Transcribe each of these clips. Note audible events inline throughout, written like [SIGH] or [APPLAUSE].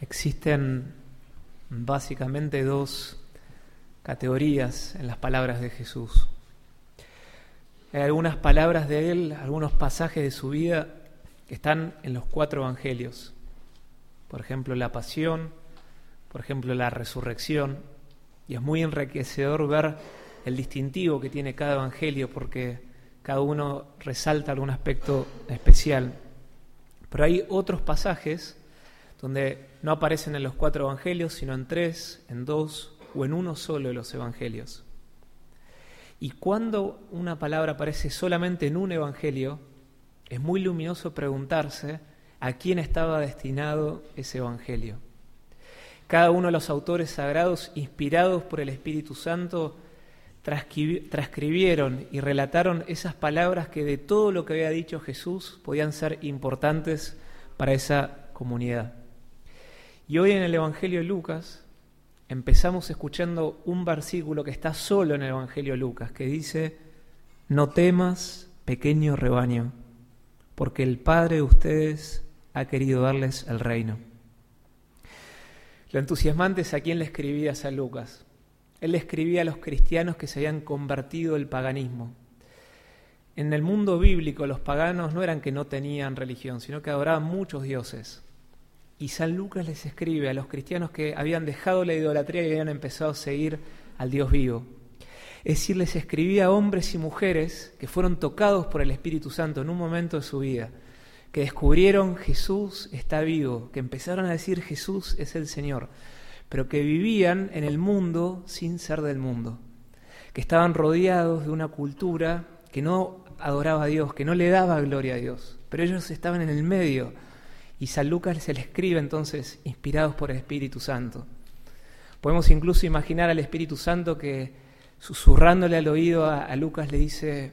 Existen básicamente dos categorías en las palabras de Jesús. Hay algunas palabras de Él, algunos pasajes de su vida que están en los cuatro evangelios. Por ejemplo, la pasión, por ejemplo, la resurrección. Y es muy enriquecedor ver el distintivo que tiene cada evangelio porque cada uno resalta algún aspecto especial. Pero hay otros pasajes donde no aparecen en los cuatro evangelios, sino en tres, en dos o en uno solo de los evangelios. Y cuando una palabra aparece solamente en un evangelio, es muy luminoso preguntarse a quién estaba destinado ese evangelio. Cada uno de los autores sagrados, inspirados por el Espíritu Santo, transcribieron y relataron esas palabras que de todo lo que había dicho Jesús podían ser importantes para esa comunidad. Y hoy en el Evangelio de Lucas empezamos escuchando un versículo que está solo en el Evangelio de Lucas, que dice, no temas, pequeño rebaño, porque el Padre de ustedes ha querido darles el reino. Lo entusiasmante es a quién le escribía San Lucas. Él le escribía a los cristianos que se habían convertido al paganismo. En el mundo bíblico los paganos no eran que no tenían religión, sino que adoraban muchos dioses. Y San Lucas les escribe a los cristianos que habían dejado la idolatría y habían empezado a seguir al Dios vivo. Es decir, les escribía a hombres y mujeres que fueron tocados por el Espíritu Santo en un momento de su vida, que descubrieron Jesús está vivo, que empezaron a decir Jesús es el Señor, pero que vivían en el mundo sin ser del mundo, que estaban rodeados de una cultura que no adoraba a Dios, que no le daba gloria a Dios, pero ellos estaban en el medio y San Lucas se le escribe entonces, inspirados por el Espíritu Santo. Podemos incluso imaginar al Espíritu Santo que, susurrándole al oído a, Lucas, le dice,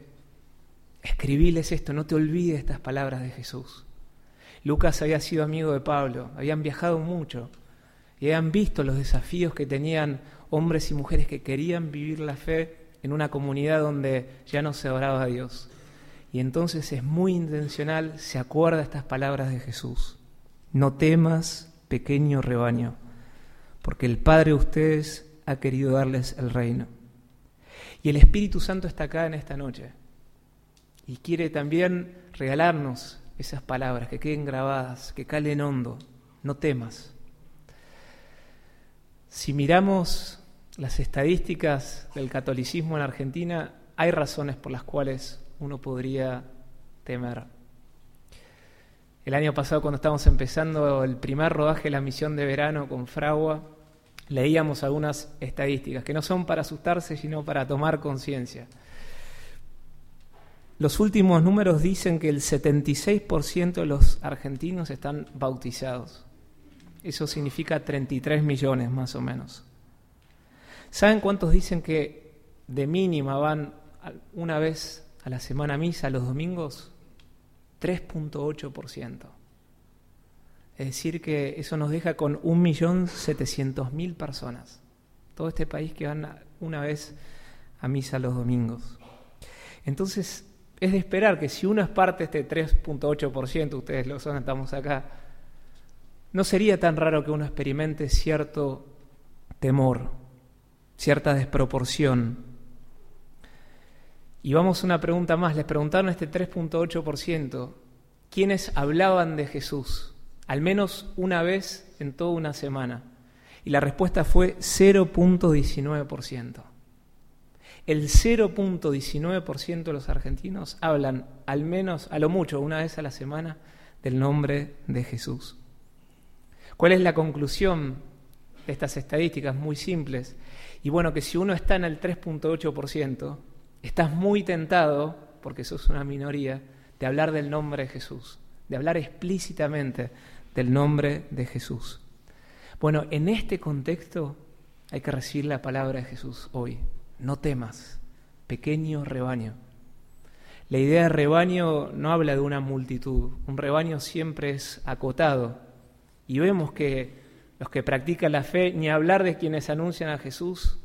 escribiles esto, no te olvides estas palabras de Jesús. Lucas había sido amigo de Pablo, habían viajado mucho y habían visto los desafíos que tenían hombres y mujeres que querían vivir la fe en una comunidad donde ya no se adoraba a Dios. Y entonces es muy intencional, se acuerda estas palabras de Jesús. No temas, pequeño rebaño, porque el Padre de ustedes ha querido darles el reino. Y el Espíritu Santo está acá en esta noche y quiere también regalarnos esas palabras que queden grabadas, que calen hondo. No temas. Si miramos las estadísticas del catolicismo en Argentina, hay razones por las cuales uno podría temer. El año pasado, cuando estábamos empezando el primer rodaje de la misión de verano con Fragua, leíamos algunas estadísticas que no son para asustarse, sino para tomar conciencia. Los últimos números dicen que el 76% de los argentinos están bautizados. Eso significa 33 millones más o menos. ¿Saben cuántos dicen que de mínima van una vez a la semana misa los domingos, 3.8%. Es decir, que eso nos deja con 1.700.000 personas. Todo este país que van una vez a misa los domingos. Entonces, es de esperar que si uno es parte de este 3.8%, ustedes lo son, estamos acá, no sería tan raro que uno experimente cierto temor, cierta desproporción y vamos a una pregunta más. Les preguntaron este 3.8%, ¿quiénes hablaban de Jesús? Al menos una vez en toda una semana. Y la respuesta fue 0.19%. El 0.19% de los argentinos hablan al menos, a lo mucho, una vez a la semana del nombre de Jesús. ¿Cuál es la conclusión de estas estadísticas muy simples? Y bueno, que si uno está en el 3.8%, estás muy tentado, porque sos una minoría, de hablar del nombre de Jesús, de hablar explícitamente del nombre de Jesús. Bueno, en este contexto hay que recibir la palabra de Jesús hoy. No temas, pequeño rebaño. La idea de rebaño no habla de una multitud, un rebaño siempre es acotado. Y vemos que los que practican la fe, ni hablar de quienes anuncian a Jesús,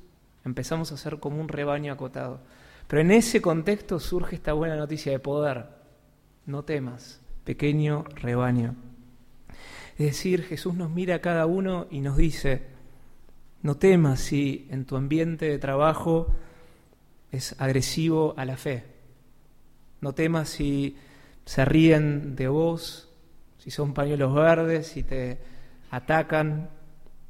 empezamos a ser como un rebaño acotado. Pero en ese contexto surge esta buena noticia de poder. No temas, pequeño rebaño. Es decir, Jesús nos mira a cada uno y nos dice, no temas si en tu ambiente de trabajo es agresivo a la fe. No temas si se ríen de vos, si son pañuelos verdes, si te atacan.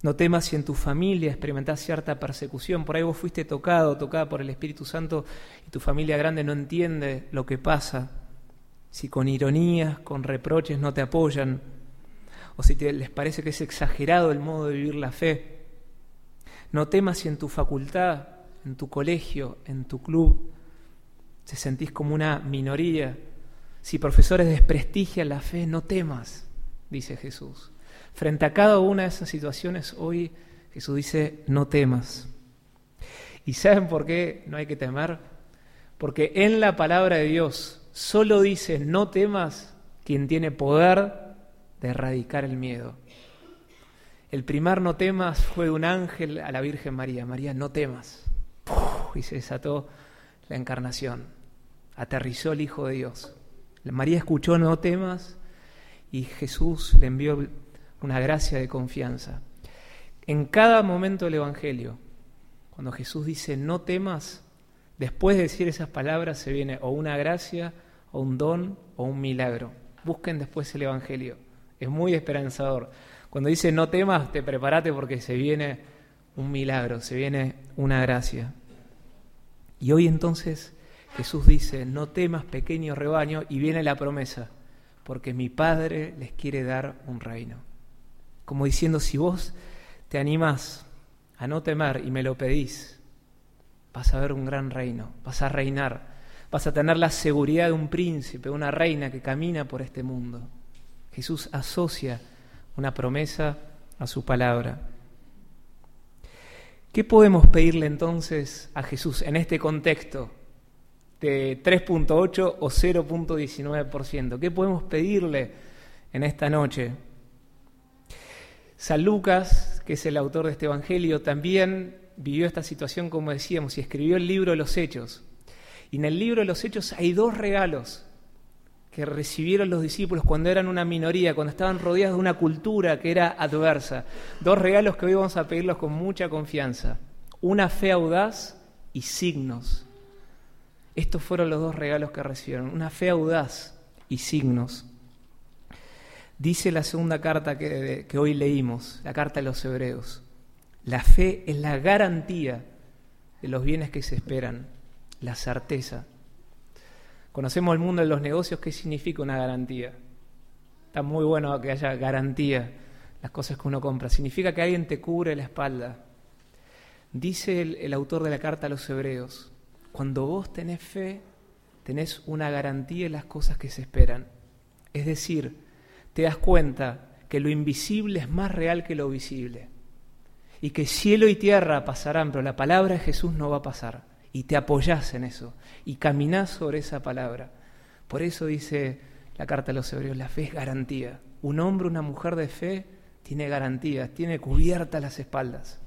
No temas si en tu familia experimentás cierta persecución. Por ahí vos fuiste tocado, tocada por el Espíritu Santo y tu familia grande no entiende lo que pasa. Si con ironías, con reproches no te apoyan. O si te, les parece que es exagerado el modo de vivir la fe. No temas si en tu facultad, en tu colegio, en tu club, te sentís como una minoría. Si profesores desprestigian la fe, no temas, dice Jesús. Frente a cada una de esas situaciones, hoy Jesús dice, no temas. ¿Y saben por qué no hay que temer? Porque en la palabra de Dios solo dice, no temas quien tiene poder de erradicar el miedo. El primer no temas fue de un ángel a la Virgen María. María, no temas. y se desató la encarnación. Aterrizó el Hijo de Dios. María escuchó no temas y Jesús le envió una gracia de confianza. En cada momento del Evangelio, cuando Jesús dice no temas, después de decir esas palabras se viene o una gracia, o un don, o un milagro. Busquen después el Evangelio. Es muy esperanzador. Cuando dice no temas, te prepárate porque se viene un milagro, se viene una gracia. Y hoy entonces Jesús dice, no temas pequeño rebaño, y viene la promesa, porque mi Padre les quiere dar un reino. Como diciendo, si vos te animás a no temer y me lo pedís, vas a ver un gran reino, vas a reinar, vas a tener la seguridad de un príncipe, una reina que camina por este mundo. Jesús asocia una promesa a su palabra. ¿Qué podemos pedirle entonces a Jesús en este contexto de 3.8 o 0.19%? ¿Qué podemos pedirle en esta noche? San Lucas, que es el autor de este Evangelio, también vivió esta situación, como decíamos, y escribió el libro de los Hechos. Y en el libro de los Hechos hay dos regalos que recibieron los discípulos cuando eran una minoría, cuando estaban rodeados de una cultura que era adversa. Dos regalos que hoy vamos a pedirlos con mucha confianza. Una fe audaz y signos. Estos fueron los dos regalos que recibieron. Una fe audaz y signos. Dice la segunda carta que, hoy leímos, la carta de los hebreos. La fe es la garantía de los bienes que se esperan, la certeza Conocemos el mundo de los negocios, ¿qué significa una garantía? Está muy bueno que haya garantía las cosas que uno compra. Significa que alguien te cubre la espalda. Dice el, el autor de la carta a los hebreos, cuando vos tenés fe, tenés una garantía en las cosas que se esperan. Es decir, te das cuenta que lo invisible es más real que lo visible. Y que cielo y tierra pasarán, pero la palabra de Jesús no va a pasar y te apoyás en eso y caminás sobre esa palabra. Por eso dice la carta a los hebreos, la fe es garantía. Un hombre, una mujer de fe tiene garantías, tiene cubiertas las espaldas.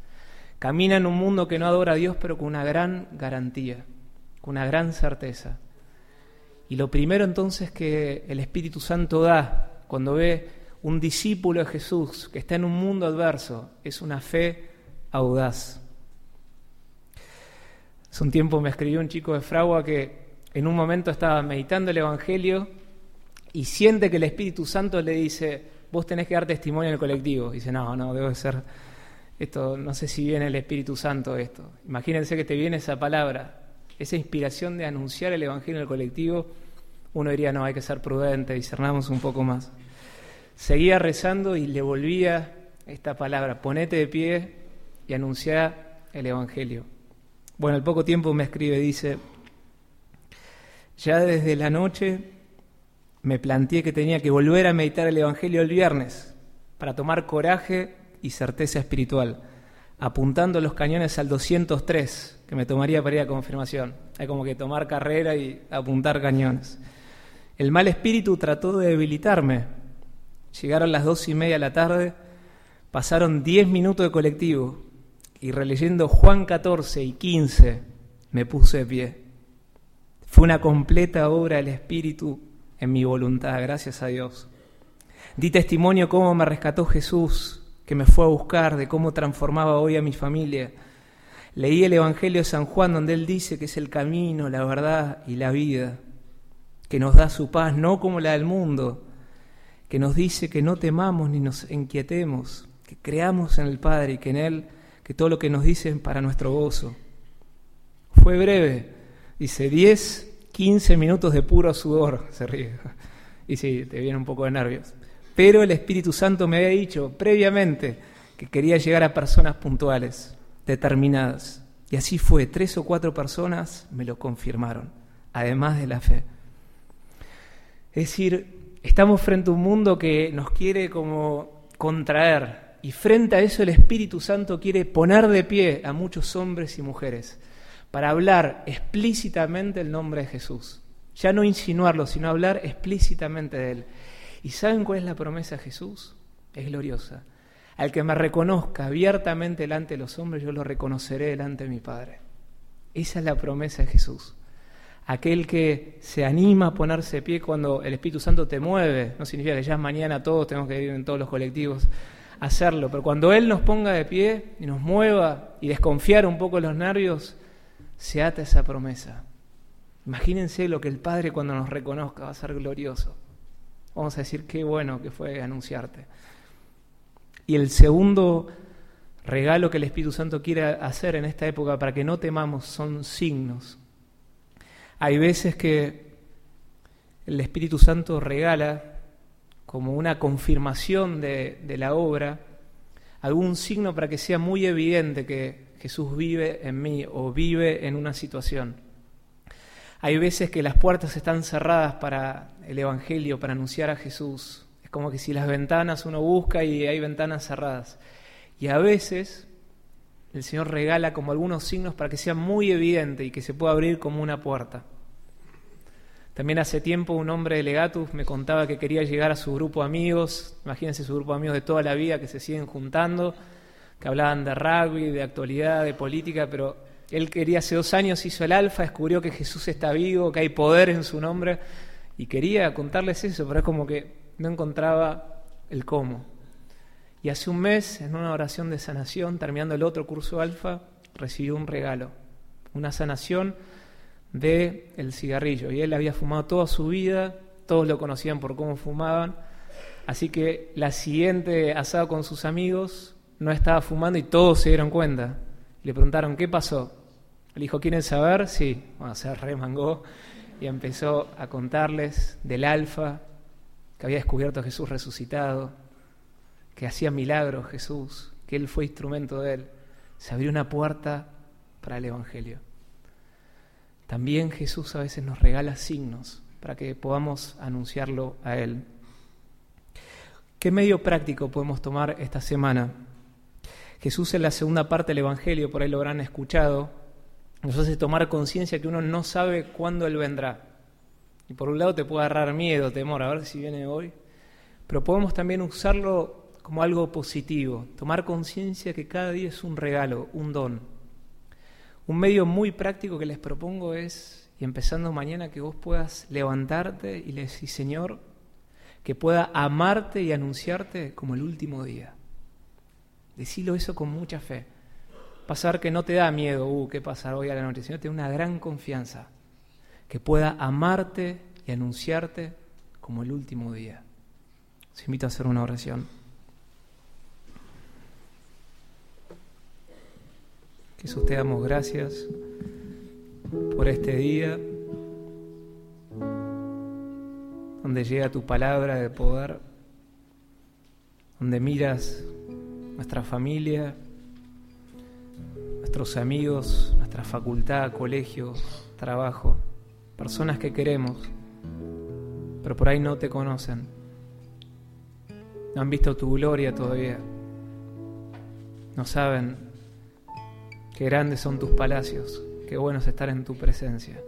Camina en un mundo que no adora a Dios, pero con una gran garantía, con una gran certeza. Y lo primero entonces que el Espíritu Santo da cuando ve un discípulo de Jesús que está en un mundo adverso es una fe audaz. Hace un tiempo me escribió un chico de Fragua que en un momento estaba meditando el Evangelio y siente que el Espíritu Santo le dice, vos tenés que dar testimonio el colectivo. Y dice, no, no, debe ser esto, no sé si viene el Espíritu Santo esto. Imagínense que te viene esa palabra, esa inspiración de anunciar el Evangelio en el colectivo. Uno diría, no, hay que ser prudente, discernamos un poco más. Seguía rezando y le volvía esta palabra, ponete de pie y anuncia el Evangelio. Bueno, al poco tiempo me escribe, dice, ya desde la noche me planteé que tenía que volver a meditar el Evangelio el viernes para tomar coraje y certeza espiritual, apuntando los cañones al 203, que me tomaría para ir a confirmación. Hay como que tomar carrera y apuntar cañones. El mal espíritu trató de debilitarme. Llegaron las dos y media de la tarde, pasaron diez minutos de colectivo, y releyendo Juan 14 y 15 me puse de pie. Fue una completa obra del Espíritu en mi voluntad, gracias a Dios. Di testimonio cómo me rescató Jesús, que me fue a buscar, de cómo transformaba hoy a mi familia. Leí el Evangelio de San Juan donde él dice que es el camino, la verdad y la vida, que nos da su paz, no como la del mundo, que nos dice que no temamos ni nos inquietemos, que creamos en el Padre y que en Él, que todo lo que nos dicen para nuestro gozo. Fue breve, dice 10, 15 minutos de puro sudor, [LAUGHS] se ríe. Y sí, te viene un poco de nervios. Pero el Espíritu Santo me había dicho previamente que quería llegar a personas puntuales, determinadas. Y así fue, tres o cuatro personas me lo confirmaron, además de la fe. Es decir, estamos frente a un mundo que nos quiere como contraer y frente a eso el Espíritu Santo quiere poner de pie a muchos hombres y mujeres para hablar explícitamente el nombre de Jesús. Ya no insinuarlo, sino hablar explícitamente de Él. ¿Y saben cuál es la promesa de Jesús? Es gloriosa. Al que me reconozca abiertamente delante de los hombres, yo lo reconoceré delante de mi Padre. Esa es la promesa de Jesús. Aquel que se anima a ponerse pie cuando el Espíritu Santo te mueve, no significa que ya mañana todos tenemos que ir en todos los colectivos hacerlo, pero cuando Él nos ponga de pie y nos mueva y desconfiar un poco los nervios, se ata esa promesa. Imagínense lo que el Padre cuando nos reconozca va a ser glorioso. Vamos a decir qué bueno que fue anunciarte. Y el segundo regalo que el Espíritu Santo quiere hacer en esta época para que no temamos son signos. Hay veces que el Espíritu Santo regala como una confirmación de, la obra algún signo para que sea muy evidente que Jesús vive en mí o vive en una situación. Hay veces que las puertas están cerradas para el Evangelio, para anunciar a Jesús. Es como que si las ventanas uno busca y hay ventanas cerradas. Y a veces el Señor regala como algunos signos para que sea muy evidente y que se pueda abrir como una puerta. También hace tiempo un hombre de Legatus me contaba que quería llegar a su grupo de amigos, imagínense su grupo de amigos de toda la vida que se siguen juntando, que hablaban de rugby, de actualidad, de política, pero él quería hace dos años, hizo el alfa, descubrió que Jesús está vivo, que hay poder en su nombre, y quería contarles eso, pero es como que no encontraba el cómo. Y hace un mes, en una oración de sanación, terminando el otro curso alfa, recibió un regalo, una sanación de el cigarrillo. Y él había fumado toda su vida, todos lo conocían por cómo fumaban, así que la siguiente asado con sus amigos no estaba fumando y todos se dieron cuenta. Le preguntaron, ¿qué pasó? Le dijo, ¿quieren saber? Sí. Bueno, se remangó y empezó a contarles del alfa, que había descubierto a Jesús resucitado, que hacía milagros Jesús, que Él fue instrumento de Él. Se abrió una puerta para el Evangelio. También Jesús a veces nos regala signos para que podamos anunciarlo a Él. ¿Qué medio práctico podemos tomar esta semana? Jesús en la segunda parte del Evangelio, por ahí lo habrán escuchado, nos hace tomar conciencia que uno no sabe cuándo Él vendrá. Y por un lado te puede agarrar miedo, temor, a ver si viene hoy, pero podemos también usarlo como algo positivo, tomar conciencia que cada día es un regalo, un don. Un medio muy práctico que les propongo es, y empezando mañana, que vos puedas levantarte y le decís, Señor, que pueda amarte y anunciarte como el último día. Decilo eso con mucha fe pasar que no te da miedo, uh, ¿qué pasa hoy a la noche? Sino te da una gran confianza, que pueda amarte y anunciarte como el último día. Os invito a hacer una oración. Jesús, te damos gracias por este día donde llega tu palabra de poder, donde miras nuestra familia, nuestros amigos, nuestra facultad, colegio, trabajo, personas que queremos, pero por ahí no te conocen. No han visto tu gloria todavía. No saben grandes son tus palacios, qué bueno es estar en tu presencia.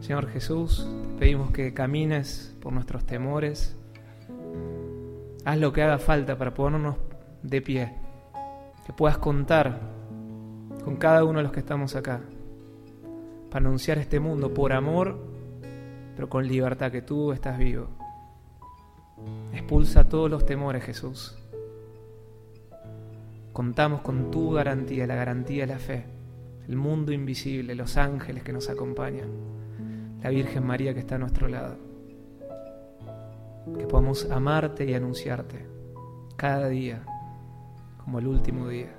Señor Jesús, te pedimos que camines por nuestros temores. Haz lo que haga falta para ponernos de pie que puedas contar con cada uno de los que estamos acá para anunciar este mundo por amor, pero con libertad que tú estás vivo. expulsa todos los temores, Jesús. Contamos con tu garantía, la garantía de la fe, el mundo invisible, los ángeles que nos acompañan, la Virgen María que está a nuestro lado. Que podamos amarte y anunciarte cada día como el último día.